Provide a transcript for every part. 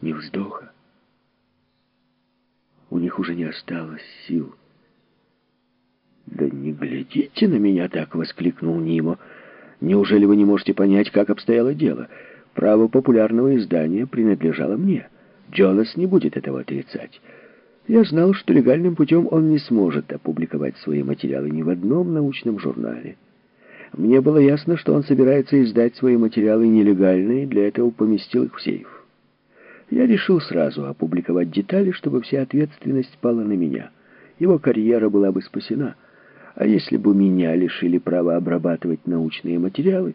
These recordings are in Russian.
ни вздоха. У них уже не осталось сил. «Да не глядите на меня так!» — воскликнул Нимо. «Неужели вы не можете понять, как обстояло дело? Право популярного издания принадлежало мне. Джонас не будет этого отрицать. Я знал, что легальным путем он не сможет опубликовать свои материалы ни в одном научном журнале. Мне было ясно, что он собирается издать свои материалы нелегально, и для этого поместил их в сейф. Я решил сразу опубликовать детали, чтобы вся ответственность пала на меня. Его карьера была бы спасена. А если бы меня лишили права обрабатывать научные материалы,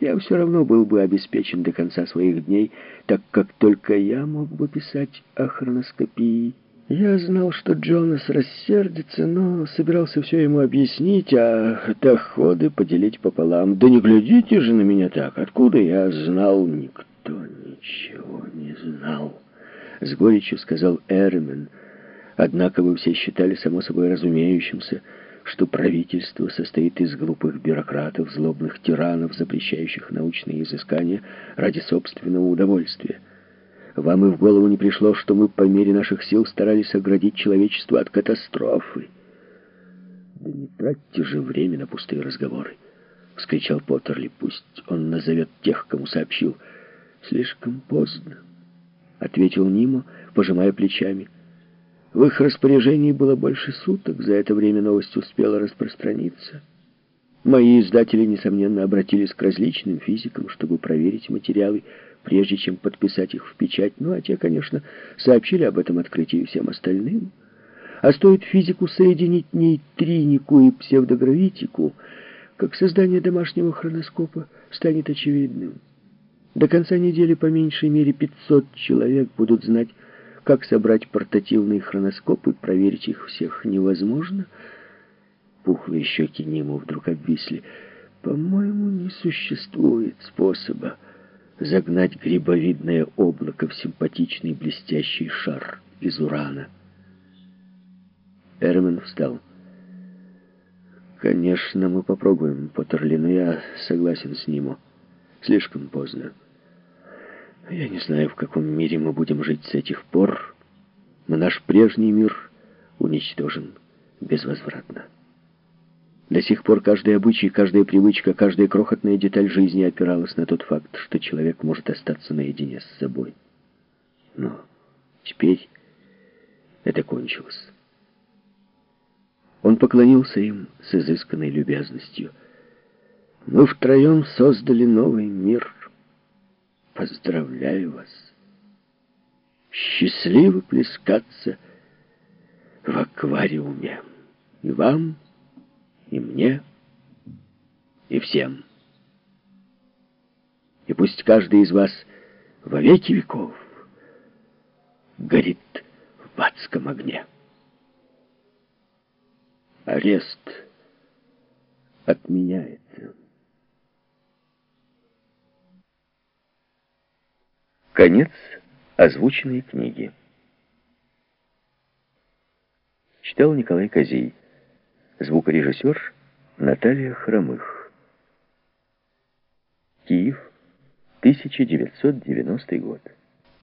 я все равно был бы обеспечен до конца своих дней, так как только я мог бы писать о хроноскопии. Я знал, что Джонас рассердится, но собирался все ему объяснить, а доходы поделить пополам. Да не глядите же на меня так. Откуда я знал? Никто ничего знал. С горечью сказал Эрмен. Однако вы все считали само собой разумеющимся, что правительство состоит из глупых бюрократов, злобных тиранов, запрещающих научные изыскания ради собственного удовольствия. Вам и в голову не пришло, что мы по мере наших сил старались оградить человечество от катастрофы. Да не тратьте же время на пустые разговоры, — вскричал Поттерли. Пусть он назовет тех, кому сообщил. Слишком поздно, — ответил Нимо, пожимая плечами. — в их распоряжении было больше суток, за это время новость успела распространиться. Мои издатели, несомненно, обратились к различным физикам, чтобы проверить материалы, прежде чем подписать их в печать. Ну, а те, конечно, сообщили об этом открытии всем остальным. А стоит физику соединить нейтринику и псевдогравитику, как создание домашнего хроноскопа станет очевидным. До конца недели по меньшей мере 500 человек будут знать, как собрать портативный хроноскоп и проверить их всех невозможно? Пухлые щеки Ниму вдруг обвисли. По-моему, не существует способа загнать грибовидное облако в симпатичный блестящий шар из урана. Эрмен встал. «Конечно, мы попробуем, Поттерли, но я согласен с Нимо. Слишком поздно». Я не знаю, в каком мире мы будем жить с этих пор, но наш прежний мир уничтожен безвозвратно. До сих пор каждый обычай, каждая привычка, каждая крохотная деталь жизни опиралась на тот факт, что человек может остаться наедине с собой. Но теперь это кончилось. Он поклонился им с изысканной любезностью. Мы втроем создали новый мир — Поздравляю вас. Счастливо плескаться в аквариуме. И вам, и мне, и всем. И пусть каждый из вас во веки веков горит в адском огне. Арест отменяется. Конец озвученной книги. Читал Николай Козей. Звукорежиссер Наталья Хромых. Киев, 1990 год.